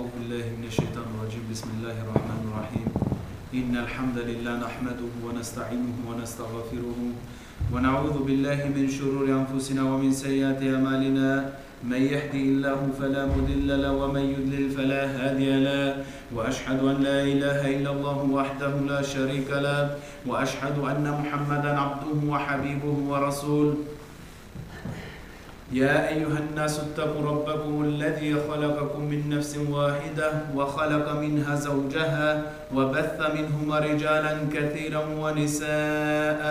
أعوذ بالله من الشيطان الرجيم. بسم الله الرحمن الرحيم. إن الحمد لله نحمده ونستعينه ونستغفره ونعوذ بالله من شرور أنفسنا ومن سيئات أعمالنا. من يهدي الله فلا مضل له ومن يضلل فلا هادي له. وأشهد أن لا إله إلا الله وحده لا شريك له. وأشهد أن محمدا عبده وحبيبه ورسوله. يا أيها الناس اتقوا ربكم الذي خلقكم من نفس واحدة وخلق منها زوجها وبث منهما رجالا كثيرا ونساء.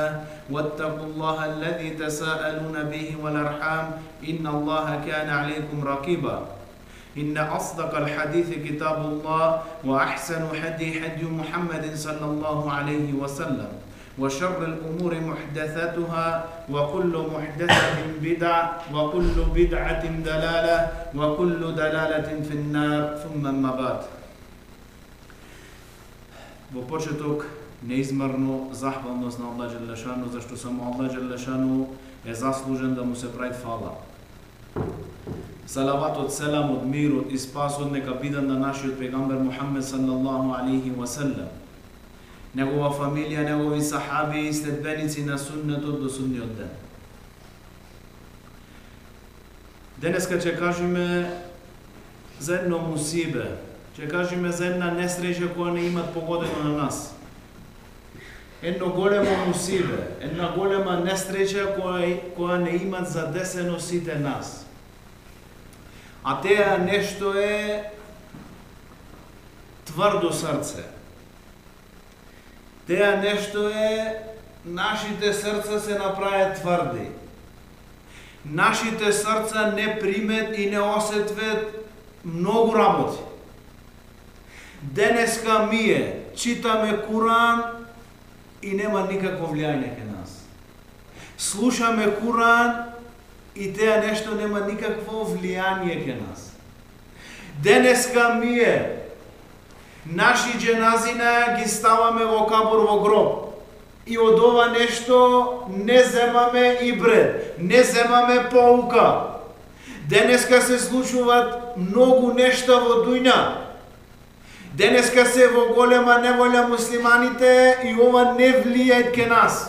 واتقوا الله الذي تساءلون به والأرحام. إن الله كان عليكم رقيبا. إن أصدق الحديث كتاب الله وأحسن حدي حدي محمد صلى الله عليه وسلم. وشر الأمور محدثاتها وكل محدثة بدعة وكل بدعة دلالة وكل دلالة في النار ثم أما بعد Во почеток неизмерно захвалност на Аллах Джелешану, зашто само Аллах Джелешану е заслужен да му се прави фала. Салаватот, селамот, мирот и спасот нека бидат на нашиот пегамбер Мухаммед саллаллаху алейхи ва саллам Негова фамилија, негови сахаби и следбеници на суннетот до судниот ден. Денеска ќе кажеме за едно мусибе, ќе кажеме за една несреќа која не имат погодено на нас. Едно големо мусибе, една голема несреќа која, која не имат задесено сите нас. А теа нешто е тврдо срце. Теа нешто е нашите срца се направи тврди. Нашите срца не примет и не осетвет многу работи. Денеска мие читаме Куран и нема никакво влијање кај нас. Слушаме Куран и теа нешто нема никакво влијање кај нас. Денеска ми е Наши дженазина ги ставаме во кабур во гроб. И од ова нешто не земаме и бред, не земаме поука. Денеска се случуваат многу нешта во дујна. Денеска се во голема неволја муслиманите и ова не влијае ке нас.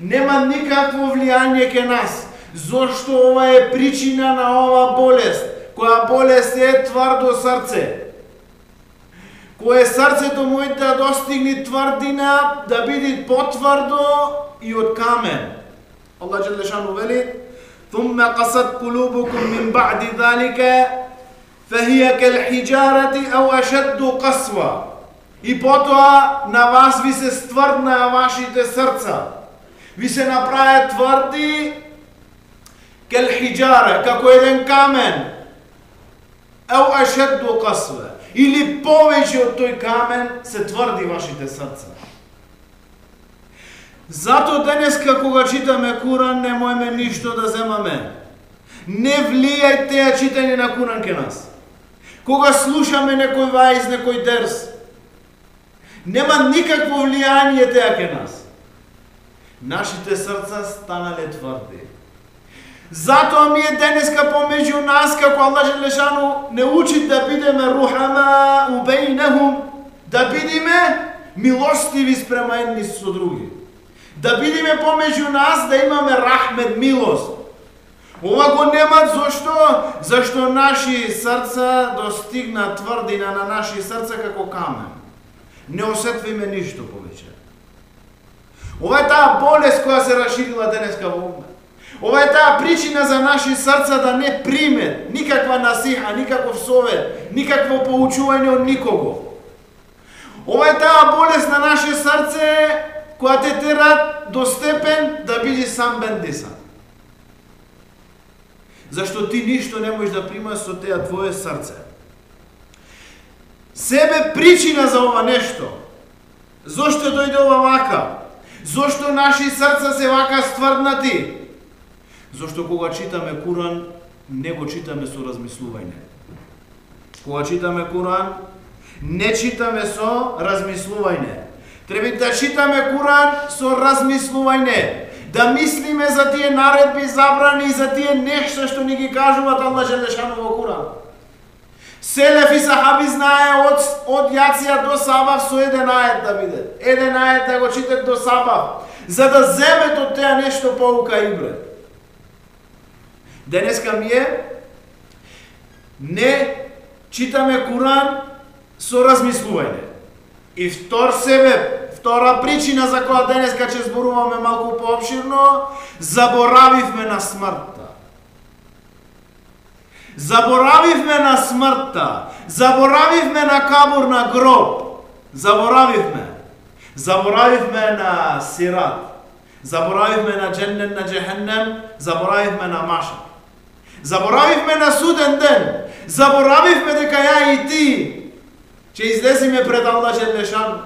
Нема никакво влијање ке нас, зошто ова е причина на ова болест, која болест е тврдо срце кое срцето мојте да достигне тврдина, да биде потврдо и од камен. Allah Đelešanu veli ثم قصد قلوبكم من بعد ذلك فهي كالحجارة أو أشد قسوة И потоа на вас ви се стврдна вашите срца. Ви се направи тврди кел хиджара, како еден камен. Ау ашедду касва или повеќе од тој камен се тврди вашите срца. Зато денеска кога читаме Куран не моеме ништо да земаме. Не влијај теа читање на Куран ке нас. Кога слушаме некој вајз, некој дерс, нема никакво влијание теа ке нас. Нашите срца станале тврди. Затоа ми е денеска помеѓу нас, како Аллах Желешану не учи да бидеме рухама убейнахум, да бидеме милостиви спрема едни со други. Да бидеме помеѓу нас, да имаме рахмет, милост. Ова го немат зошто? Зашто наши срца достигна тврдина на наши срца како камен. Не осетвиме ништо повеќе. Ова е таа болест која се расширила денеска во умет. Ова е таа причина за наши срца да не примет никаква насиха, никаков совет, никакво поучување од никого. Ова е таа болест на наше срце која те тера до степен да биде сам бендисан. Зашто ти ништо не можеш да примаш со теа твое срце. Себе причина за ова нешто. Зошто дојде ова вака? Зошто наши срца се вака стврднати? Зошто кога читаме Куран, не го читаме со размислување. Кога читаме Куран, не читаме со размислување. Треба да читаме Куран со размислување. Да мислиме за тие наредби, забрани и за тие нешта што ни ги кажуваат Аллах Желешану во Куран. Селеф и сахаби знае од, од јација до сабав со еден ајет да биде. Еден ајет да го читат до сабав. За да земе од теа нешто поука и бред. Денеска ми е не читаме Куран со размислување. И втор себе, втора причина за која денеска ќе зборуваме малку пообширно, заборавивме на смртта. Заборавивме на смртта. Заборавивме на кабур на гроб. Заборавивме. Заборавивме на сират. Заборавивме на дженнен на джехеннем. Заборавивме на машат. Заборавивме на суден ден. Заборавивме дека ја и ти ќе излезиме пред Аллах Желешан.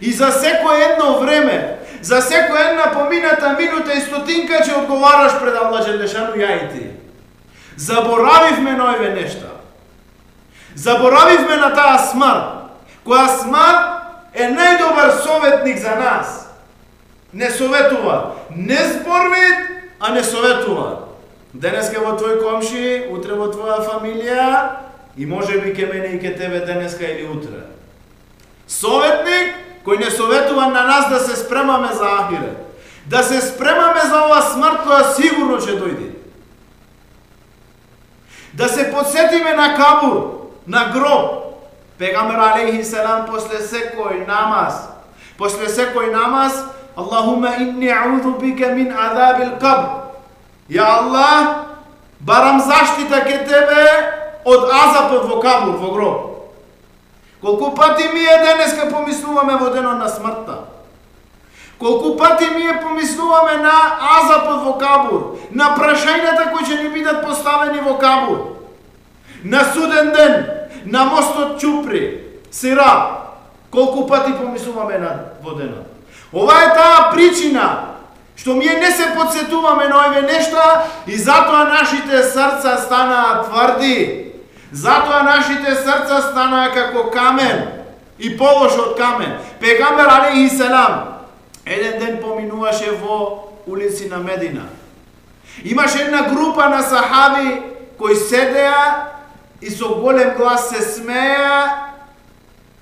И за секој едно време, за секој една помината минута и стотинка ќе одговараш пред Аллах Желешан ја и ти. Заборавивме на овие нешта. Заборавивме на таа смрт, која смрт е најдобар советник за нас. Не советува, не зборвит, а не советува. Денеска во твој комши, утре во твоја фамилија и може би ке мене и ке тебе денеска или утре. Советник кој не советува на нас да се спремаме за ахире. Да се спремаме за ова смрт која сигурно ќе дојде. Да се подсетиме на кабур, на гроб. Пегамер алейхи селам после секој намаз, после секој намаз, Аллахума инни аудhu бика мин азабил кабр. Ја Аллах, барам заштита ке Тебе од азапот во кабур, во гроб. Колку пати ми е денеска помислуваме во денот на смртта. Колку пати ми е помислуваме на азапот во кабур, на прашањата кои ќе ни бидат поставени во кабур, на суден ден, на мостот Чупри, Сира, колку пати помислуваме на во денот. Ова е таа причина што ние не се подсетуваме на овие нешта и затоа нашите срца станаа тврди. Затоа нашите срца станаа како камен и полош од камен. Пегамбер алейхи селам еден ден поминуваше во улици на Медина. Имаше една група на сахаби кои седеа и со голем глас се смеа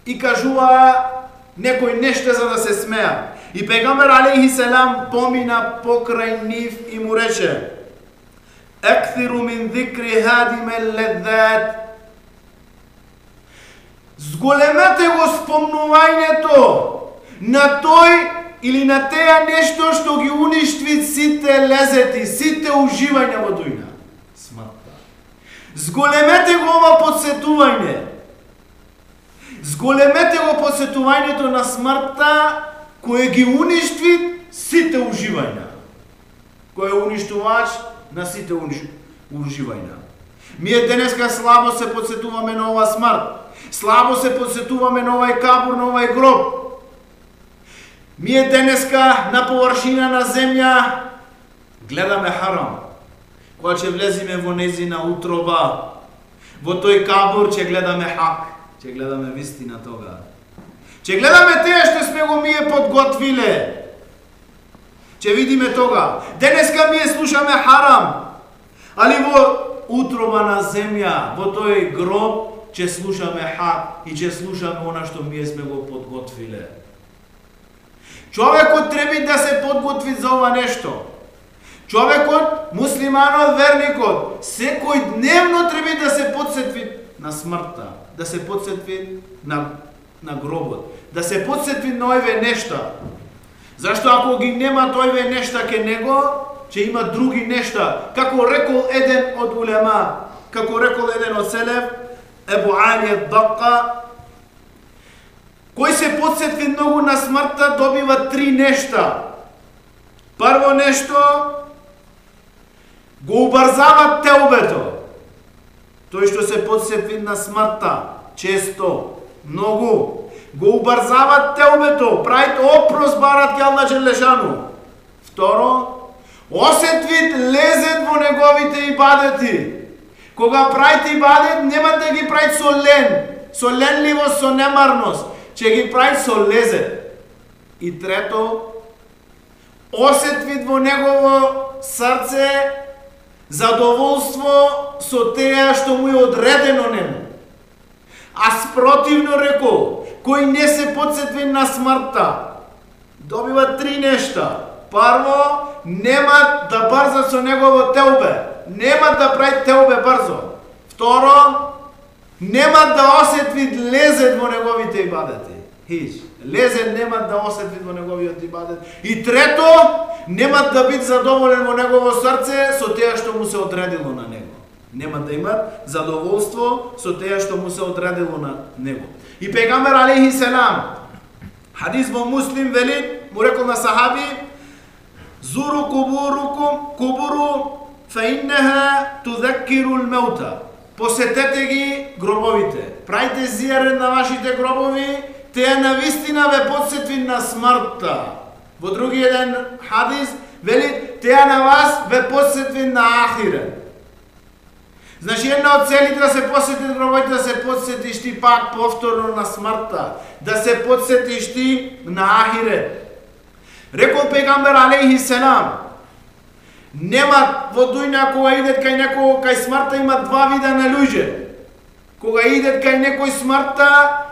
и кажуваа некои нешто за да се смеа. И пегамбер алейхи селам помина покрај нив и му рече Екθиру мин зикри хадиме ледзат Зголемете го спомнувањето на тој или на теја нешто што ги уништви сите лезети, сите уживања во дујна. Смртта. Зголемете го ова подсетување. Зголемете го подсетувањето на смртта кој ги уништи сите уживања. Кој е уништувач на сите уживања. Ние денеска слабо се подсетуваме на ова смрт. Слабо се подсетуваме на овај кабур, на овај гроб. Ние денеска на површина на земја гледаме харам. Кога ќе влезиме во незина утроба, во тој кабур ќе гледаме хак, ќе гледаме вистина тога. Че гледаме теа што сме го мие подготвиле. Че видиме тога. Денеска ние слушаме харам. Али во утроба на земја, во тој гроб, че слушаме хар и че слушаме она што ние сме го подготвиле. Човекот треба да се подготви за ова нешто. Човекот, муслиманот, верникот, секој дневно треба да се подсетви на смртта, да се подсетви на на гробот да се подсетви на овие нешта. Зашто ако ги нема тојве нешта ке него, ќе има други нешта. Како рекол еден од улема, како рекол еден од Селев, Ебу Али Дакка, кој се подсетви многу на смртта, добива три нешта. Прво нешто, го убрзава теубето. Тој што се подсетви на смртта, често, многу, го убрзават телбето, правите опрос барат ке Аллах Желешану. Второ, осетвит лезет во неговите ибадети. Кога правите ибадет, нема да ги правите со лен, со ленливост, со немарност, че ги правите со лезет. И трето, осетвит во негово срце задоволство со теја што му е одредено нему. А спротивно рекол, кој не се подсетвен на смртта, добива три нешта. Прво, нема да брза со негово телбе. Нема да прави телбе брзо. Второ, нема да осетви лезет во неговите ибадети. Хиш. Лезет нема да осетви во неговиот ибадет. И трето, нема да бит задоволен во негово срце со тоа што му се одредило на него. Нема да имат задоволство со тоа што му се одредило на него. И пегамбер алейхи селам, хадис во муслим вели, му рекол на сахаби, Зуру кубурукум, кубуру, фа иннеха тудекиру меута. Посетете ги гробовите. Прајте зиарен на вашите гробови, теја на вистина ве подсетви на смртта. Во други еден хадис, вели, теја на вас ве подсетви на ахире. Значи, една од целите да се посети гробот, да се подсетиш ти пак повторно на смртта, да се подсетиш ти на ахире. Рекол пегамбер алейхи селам, нема во дујна кога идет кај некој кај смртта има два вида на луѓе. Кога идет кај некој смртта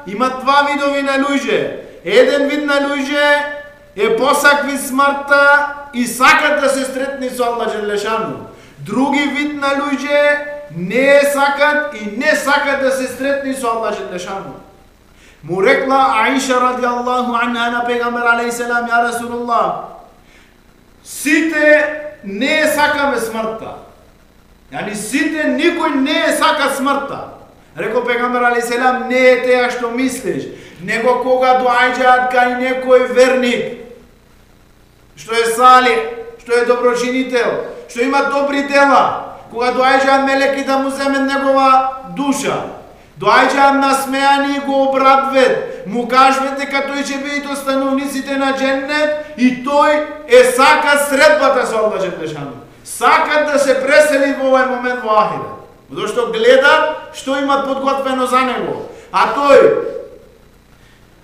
има два видови на луѓе. Еден вид на луѓе е посакви смртта и сакат да се сретни со Аллах Желешану. Други вид на луѓе не сакат и не сакат да се сретни со Аллах Желешану. Му рекла Аиша ради Аллаху анха на пегамбер алейхиселам, ја Расулуллах, сите не е сакаме смртта. Јани сите никој не е сака смртта. Реко пегамбер алейхиселам, не е теја што мислиш, него кога доаѓаат кај некој верник, што е сали, што е доброчинител, што има добри дела, кога доаѓаат мелеки да му земен негова душа, Доаѓаат насмеани и го обрадвет. Му кажвет дека тој ќе биде од становниците на дженнет и тој е сака средбата со Аллах Джелешану. Сака да се пресели во овој момент во Ахира. Зашто гледа што има подготвено за него. А тој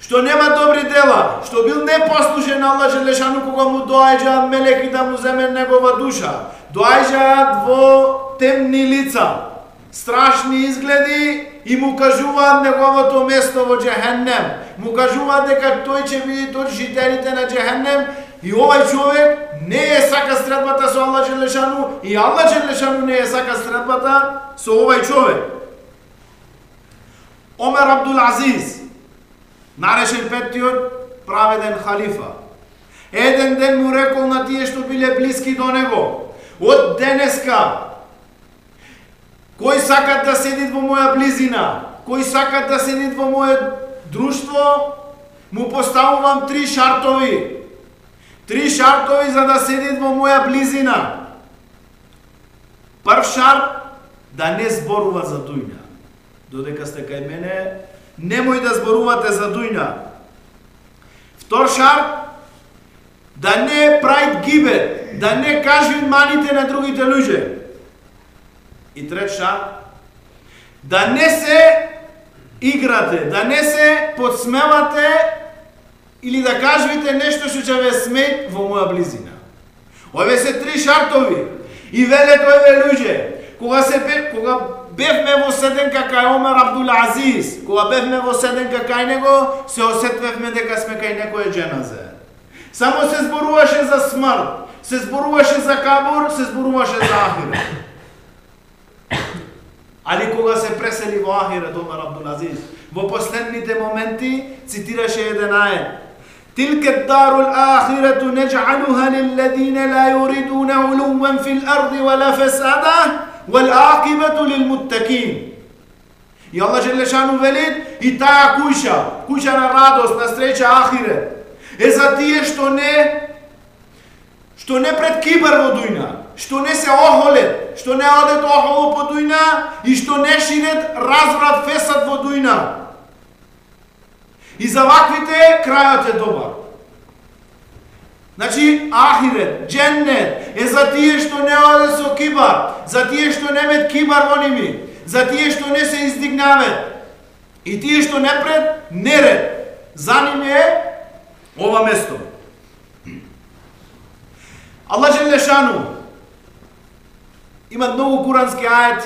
што нема добри дела, што бил непослушен на Аллах Желешану кога му доаѓаат мелеки да му земе негова душа, доаѓаат во темни лица, страшни изгледи и му кажуваат неговото место во Джехеннем. Му кажуваат дека тој ќе биде од жителите на Джехеннем и овај човек не е сака средбата со Аллах Желешану и Аллах Желешану не е сака средбата со овај човек. Омер Абдул Азиз, нарешен петтиот праведен халифа. Еден ден му рекол на тие што биле блиски до него, од денеска Кој сакат да седит во моја близина, кој сакат да седит во моје друштво, му поставувам три шартови. Три шартови за да седит во моја близина. Прв шарт да не зборува за дујна. Додека сте кај мене, немој да зборувате за дујна. Втор шарт да не прави гибе, да не кажи маните на другите луѓе. И трет шарт, да не се играте, да не се подсмевате или да кажете нешто што ќе ве смет во моја близина. Ове се три шартови. И веле ове луѓе, кога се кога 5 vësëtën ka ka Omer Abdul Aziz, ku a 5 vësëtën ka ka nego, se oset vëfme dhe ka sme ka neko e gjenaze. Samo se zboruashe za smrt, se zboruashe za kabur, se zboruashe za ahiret. Ali koga se preseli v ahiret, Omer Abdul Aziz, v poslednite momenti citira še jedan ajet. تلك الدار الآخرة نجعلها للذين لا يريدون علوا في الأرض ولا فسادا والعاقبة للمتقين И Аллах Желешану велит и таа куќа, куќа на радост, на среќа ахире, е за тие што не што не пред кибар во дујна, што не се охолет, што не одет охоло по дујна и што не ширет разврат фесат во дујна. И за ваквите крајот е добар. Значи, ахирет, дженнет е за тие што не оде со кибар, за тие што не мет кибар во ними, за тие што не се издигнаве и тие што не пред неред. За ними е ова место. Аллах Желешану има многу курански ајет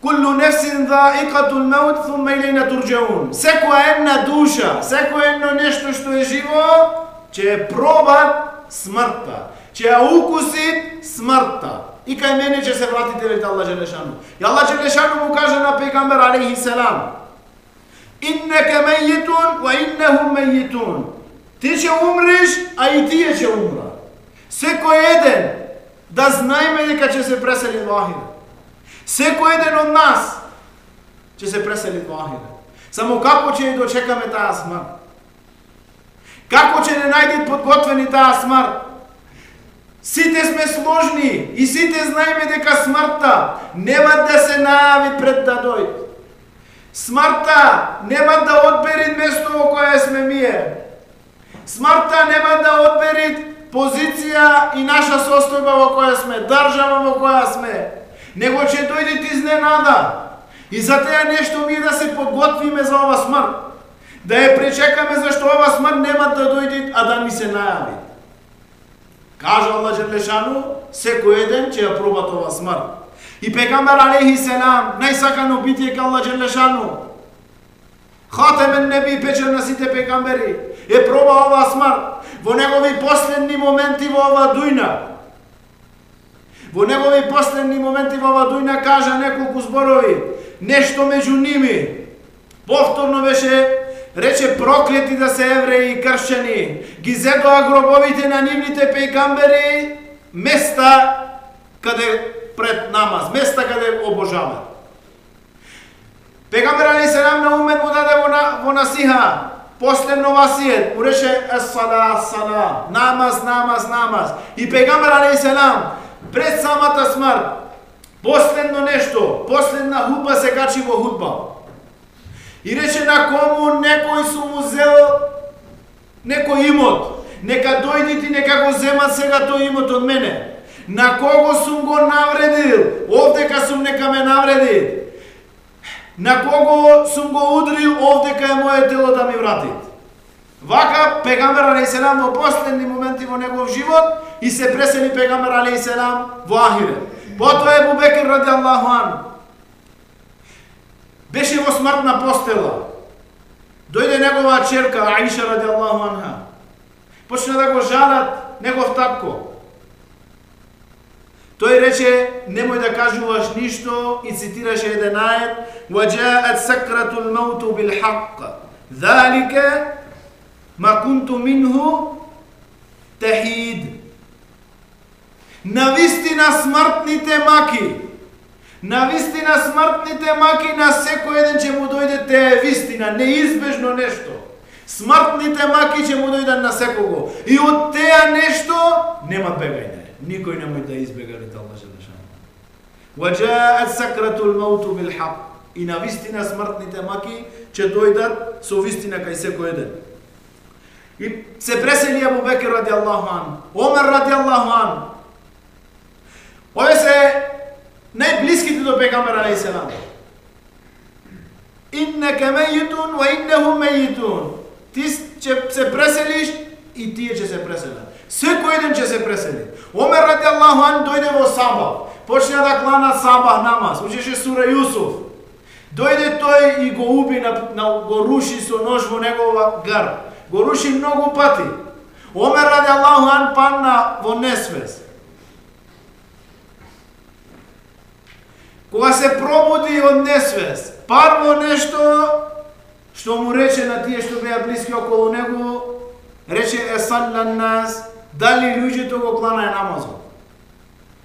Кулу нефсин икатул меут, thumma илейна турджаун. Секоја една душа, секоја едно нешто што е живо, ќе проба смртта, ќе ја укуси смртта. И кај мене ќе се вратите вели Аллах Желешану. И Аллах Желешану му каже на пегамбер алейхи селам: Иннека мејитун ва иннехум мејитун. Ти ќе умриш, а и тие ќе умра. Секој еден да знаеме дека ќе се пресели во Ахира. Секој еден од нас ќе се пресели во Ахира. Само како ќе ја дочекаме таа смрт? Како ќе не најдат подготвени таа смрт? Сите сме сложни и сите знаеме дека смртта нема да се најави пред да дојде. Смртта нема да одбери место во кое сме мие. Смртта нема да одбери позиција и наша состојба во која сме, држава во која сме. Него ќе дојде изненада. И за теја нешто ми да се подготвиме за ова смрт да ја пречекаме зашто ова смрт нема да дојде, а да ни се најави. Кажа Аллах Желешану, секој еден ќе ја проба ова смрт. И пекамбер алейхи селам, најсакано битие ка Аллах Желешану, Хатемен неби печен на сите пекамбери, е проба ова смрт во негови последни моменти во ова дујна. Во негови последни моменти во ова дујна кажа неколку зборови, нешто меѓу ними. Повторно беше рече проклети да се евреи и кршćани, ги зедоа гробовите на нивните пејгамбери, места каде пред намаз, места каде обожават. Пегамбер али селам на умет му даде во, на, во насиха, последно васијет, му рече сала, сала, намаз, намаз, намаз. И пегамбер али селам, пред самата смрт, последно нешто, последна худба се качи во худба. И рече на кому некој сум му зел некој имот. Нека дојдите и нека го земат сега тој имот од мене. На кого сум го навредил? Овдека сум нека ме навреди. На кого сум го удрил? Овдека е моје тело да ми врати. Вака Пегамбер алейхиселам во последни моменти во негов живот и се пресели Пегамбер алейхиселам во Ахире. Потоа е Бубекер ради Аллаху ан Беше во смртна постела. Дојде негова черка Аиша ради Аллаху анха. Почна да го жалат негов татко. Тој рече, немој да кажуваш ништо и цитираше еден ајет وَجَاءَتْ سَكْرَةُ الْمَوْتُ بِالْحَقِّ ذَلِكَ مَا كُنْتُ مِنْهُ تَحِيدٌ Навистина смртните маки На вистина смртните маки на секој еден ќе му дојде те е вистина, неизбежно нешто. Смртните маки ќе му дојдат на секого. И од теа нешто нема бегање. Никој не може да избега да од Аллах Желешан. Ваджаат сакратул мауту бил хак. И на вистина смртните маки ќе дојдат со вистина кај секој еден. И се пресели Абу Бекер ради Аллаху ан, Омер ради Аллаху ан. Ове се најблиските до пегамбер алейхиселам. Иннека мејитун ва иннехум мејитун. Ти ќе се преселиш и тие ќе се преселат. Секој еден ќе се пресели. Омер ради Аллаху ан дојде во Саба. Почна да клана Саба намаз. Учеше сура Јусуф. Дојде тој и го уби, на, на, го руши со нож во негова гар. Го руши многу пати. Омер ради Аллаху ан панна во несвест. Кога се пробуди од несвес, парво нешто што му рече на тие што беа блиски околу него, рече е саллан нас, дали луѓето го кланае намазот.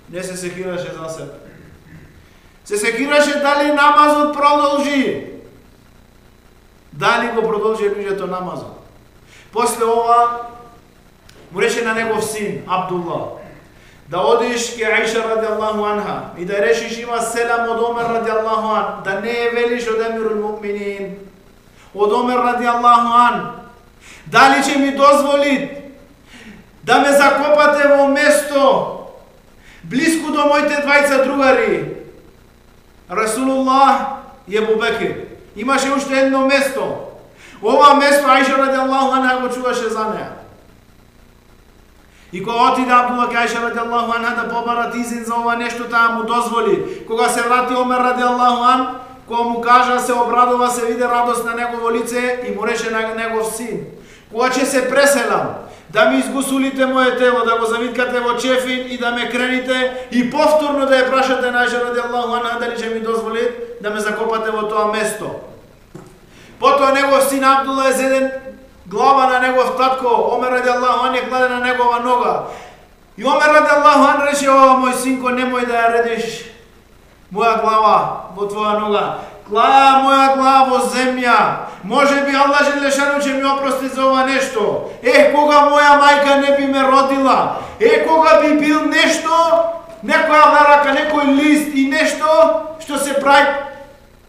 Не се секираше за себе. Се секираше дали намазот продолжи. Дали го продолжи луѓето намазот. После ова, му рече на негов син, Абдулла, да одиш ке Аиша ради Аллаху анха и да решиш има селам од Омер ради Аллаху ан, да не е велиш од Емирул Мукминин, од Омер ради Аллаху ан, дали ќе ми дозволи да ме закопате во место близко до моите двајца другари, Расулуллах и Ебу Бекир. Имаше уште едно место. Ова место Аиша ради Аллаху анха го чуваше за неа. И кога отиде Абдула Кајша ради Аллаху анха да побарат изин за ова нешто, таа му дозволи. Кога се врати Омер ради Аллаху ан, кога му кажа, се обрадува, се виде радост на негово лице и му рече на негов син. Кога ќе се преселам, да ми изгусулите моје тело, да го завиткате во чефин и да ме крените и повторно да ја прашате на ради Аллаху анха дали ќе ми дозволи да ме закопате во тоа место. Потоа негов син Абдула е зеден глава на негов татко, Омер ради Аллаху он е кладе на негова нога. И Омер ради Аллаху он рече, о, мој синко, немој да ја редиш моја глава во твоја нога. Кла моја глава во земја. Може би Аллах Желешану ќе ми опрости за ова нешто. Е, кога моја мајка не би ме родила. Е, кога би бил нешто, некоја варака, некој лист и нешто што се прави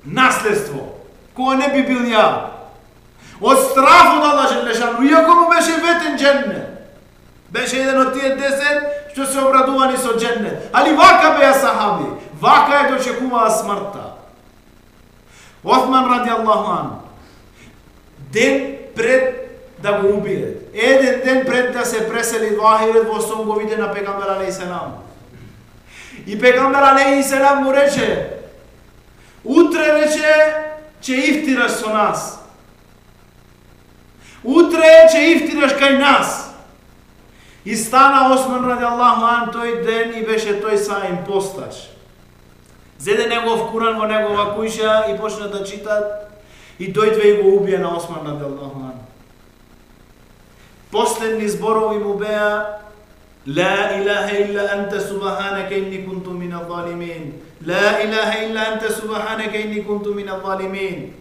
наследство. Кога не би бил ја. Од страф од Аллах Желешану, иако му беше ветен дженнет. Беше еден од тие десет што се обрадувани со дженнет. Али вака беа сахаби. Вака е дочекуваа смртта. Осман ради Аллаху ан. Ден пред да го убие, Еден ден пред да се пресели во Ахирет во сон го виде на Пегамбер Алей селам. И Пегамбер Алей селам му рече: Утре рече че ифтираш со нас. Утре ќе ифтираш кај нас. И стана Осман ради Аллаху ан тој ден и беше тој саим постач. Зеде негов Куран во негова кујша и почна да читат и дојдве и го убие на Осман ради Аллаху ан. Последни зборови му беа لا إله إلا أنت سبحانك إني كنت من الظالمين لا إله إلا أنت سبحانك إني كنت من الظالمين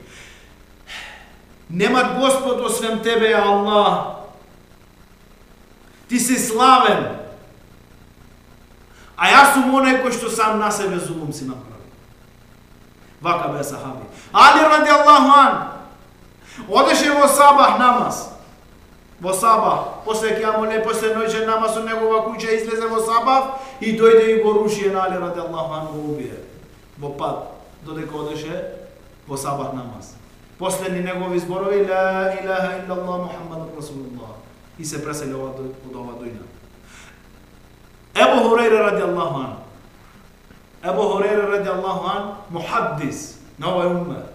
Нема Господ освен Тебе, Аллах. Ти си славен. А јас сум оној кој што сам на себе зулум си направил. Вака бе сахаби. Али ради Аллаху ан. Одеше во сабах намаз. Во сабах. После кјамоле, после ноќен намаз у негова куќа излезе во сабах и дојде и го руши на Али ради Аллаху ан го убие. Во пат. Додека одеше во сабах намаз. Последни негови зборови ла илаха илlallah Мухаммад Расулуллах. И се пресели од ова дујна. Ебу Хурейра ради Аллаху ан. Ебу Хурейра ради Аллаху ан, мухаддис на овој умма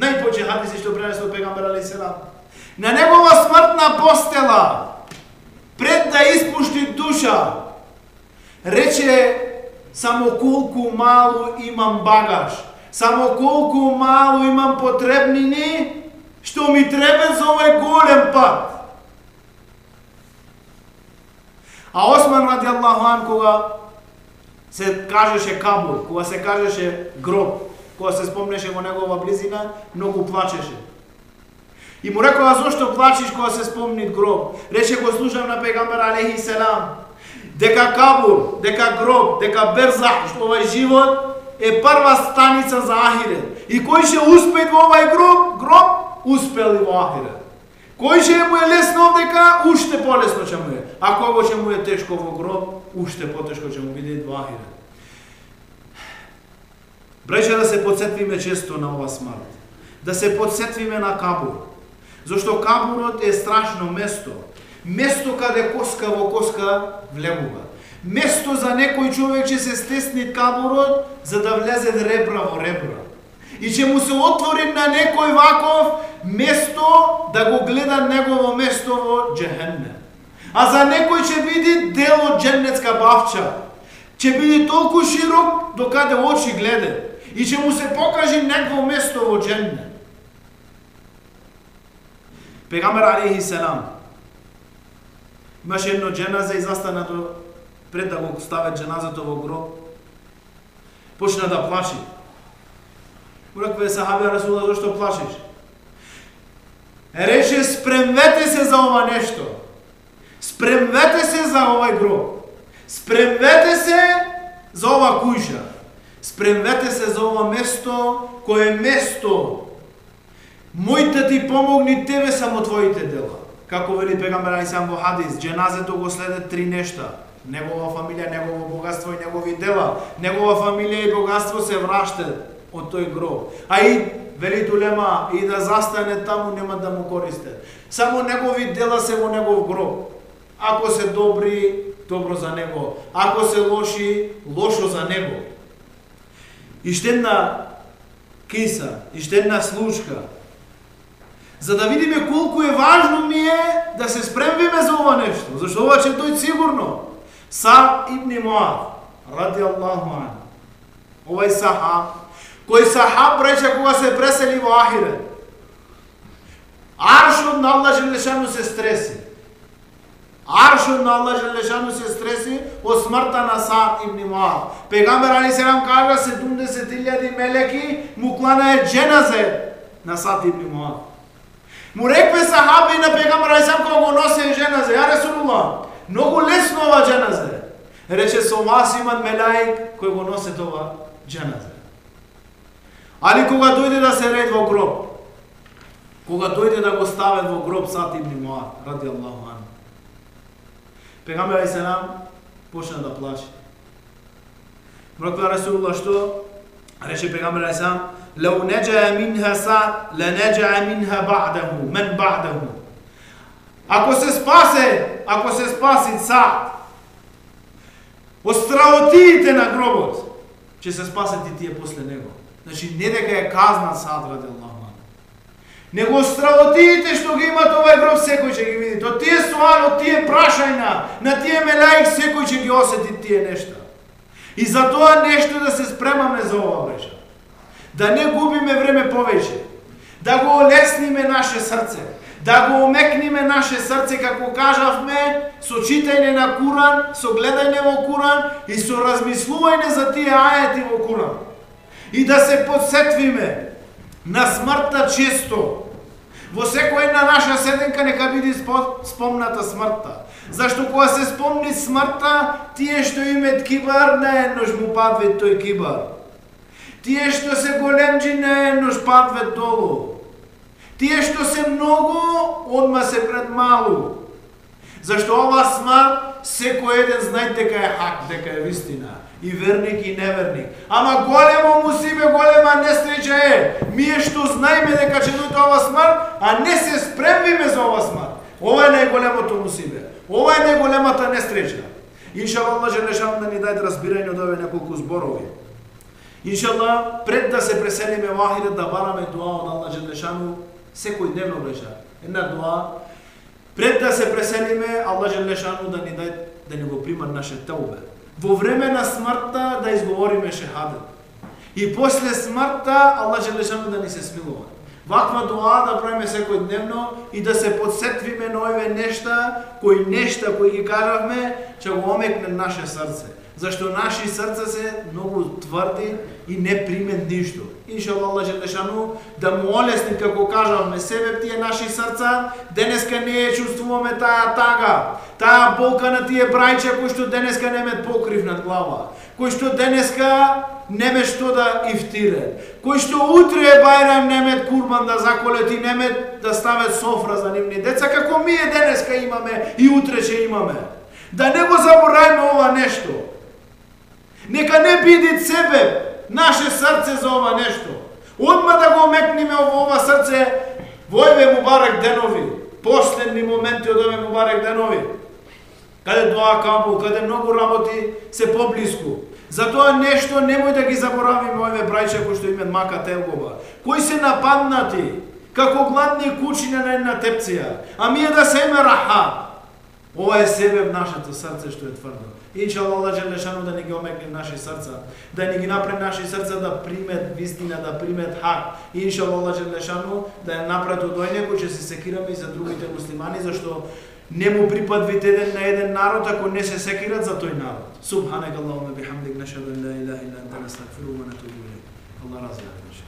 најпочи хадиси што пренесол пегамбер али селам. На негова смртна постела, пред да испушти душа, рече само колку малу имам багаж, само колку малу имам потребнини, што ми треба за овој голем пат. А Осман ради Аллаху ан кога се кажеше Кабул, кога се кажеше гроб, кога се спомнеше во негова близина, многу плачеше. И му рекоа зошто плачиш кога се спомни гроб? Рече го слушам на пегамбер алейхи селам дека Кабул, дека гроб, дека берзах, што овај живот е прва станица за ахирет. И кој ќе успее во овај гроб, гроб успел и во ахирет. Кој ќе му е лесно овдека, уште полесно ќе му е. А кого ќе му е тешко во гроб, уште потешко ќе му биде во ахирет. Бреже да се подсетвиме често на ова смрт. Да се подсетвиме на Кабур. Зошто Кабурот е страшно место. Место каде коска во коска влегува. Место за некој човек ќе се стесни Кабурот за да влезе ребра во ребра. И ќе му се отвори на некој ваков место да го гледа негово место во джехенне. А за некој ќе биде дел од дженнетска бавча. Ќе биде толку широк докаде очи гледа. И ќе му се покаже негово место во дженне. Пегамер алейхи селам имаше едно дженаза и застанато пред да го стават дженазато во гроб. Почна да плаши. Му рекве сахабија Расула, зашто плашиш. Реше, Спремнете се за ова нешто. Спремнете се за овај гроб. Спремнете се за ова кујша. Спремнете се за ова место, кое е место. Мојте ти помогни тебе само твоите дела. Како вели пегамбер Алисам во хадис, дженазето го следат три нешта. Негова фамилија, негово богатство и негови дела. Негова фамилија и богатство се враштат од тој гроб. А и вели Тулема, и да застане таму нема да му користе. Само негови дела се во негов гроб. Ако се добри, добро за него. Ако се лоши, лошо за него. И ще една киса, и ще една случка, за да видиме колку е важно ми е да се спремвиме за ова нешто. Зашто ова ќе тој сигурно. Са ибн Муад, ради Аллаху ан. Овај сахаб, кој сахаб рече кога се пресели во Ахире. Аршот на Аллах Желешану се стреси. Аршот на Аллах Желешану се стреси од смртта на Саад ибн Муад. Пегамбер Али Селам кажа 70.000 мелеки му кланае дженазе на Саад ибн Муад. Му рекве сахаби на Пегамбер Али Селам кога го носе дженазе. Ја Ресулуллах, многу лесно. Рече со вас имат мелаик кој го носат ова джаназа. Али кога дојде да се ред во гроб, кога дојде да го стават во гроб Сат ибн Муад, ради Аллаху ан. Пегамбер Али Селам почна да плаче. Мраква Расулла што? Рече Пегамбер Али Селам, Лау неджаа минха Сат, ле неджаа минха ба'даху, мен ба'даху. Ако се спасе, ако се спаси сад, од страотиите на гробот, ќе се спасат и тие после него. Значи, не дека е казна Садра ради Аллах него стравотиите што ги имат овај гроб секој ќе ги види. Од тие суали, од тие прашајна, на тие мелаик секој ќе ги осети тие нешта. И за тоа нешто да се спремаме за ова мрежа. Да не губиме време повеќе. Да го олесниме наше срце. Да го омекниме наше срце, како кажавме, со читање на Куран, со гледање во Куран и со размислување за тие ајети во Куран. И да се подсетвиме на смртта често, Во секоја една наша седенка нека биде спомната смртта. Зашто кога се спомни смртта, тие што имат кибар, еднош му падве тој кибар. Тие што се големџи, еднош падве долу. Тие што се многу, одма се пред малу. Зашто ова смрт, секој еден знае дека е хак, дека е вистина и верник и неверник. Ама големо му сибе, голема несреќа е, Мие што знаеме дека ќе дојде ова смрт, а не се спремиме за ова смрт. Ова е најголемото мусибе. Ова е најголемата несреќа. Иншаллах, Желешан да ни даде разбирање од овие неколку зборови. Иншаллах, пред да се преселиме во Ахирет да бараме дуа од Аллах Желешану, секој дневно беше. Една дуа, пред да се преселиме, Аллах Желешану да ни дај да ни го прима наше таубе во време на смртта да изговориме шехадет. И после смртта Аллах Желешану да ни се смилува. Ваква дуа да правиме секој дневно и да се подсетвиме на овие нешта, кои нешта кои ги кажавме, ќе го омекне наше срце. Зашто наши срца се многу тврди и не примет ништо. Иншаллах Аллах Желешану да му олесни како кажавме себе тие наши срца, денеска не е чувствуваме таа тага, таа болка на тие брајче кои што денеска немет покрив над глава, кои што денеска неме што да ифтире, кои што утре е бајрам немет курбан да заколет и немет да стават софра за нивни деца, како ми е денеска имаме и утре ќе имаме. Да не го заборајме ова нешто. Нека не биде себе наше срце за ова нешто. Одма да го омекниме во ова срце во еве барек денови, последни моменти од ове барек денови. Каде доа кампу, каде многу работи се поблиску. Затоа нешто немој да ги заборавиме овие брајче кои што имат мака Телгова, кои се нападнати, како гладни кучиња на една тепција, а е да се име раха. Ова е себе в нашето срце што е тврдо. Иншалла Аллах Желешану да ни ги омекне наши срца, да ни ги направи наши срца да примет вистина, да примет хак. Иншалла Аллах Желешану да ја направи од ој че се секираме и за другите муслимани, зашто не му припадвите еден на еден народ ако не се секират за тој народ. Субханак Аллахуме бихамдик, нашаду ла илаха илла анта настагфиру ва натубу илейк. Allah.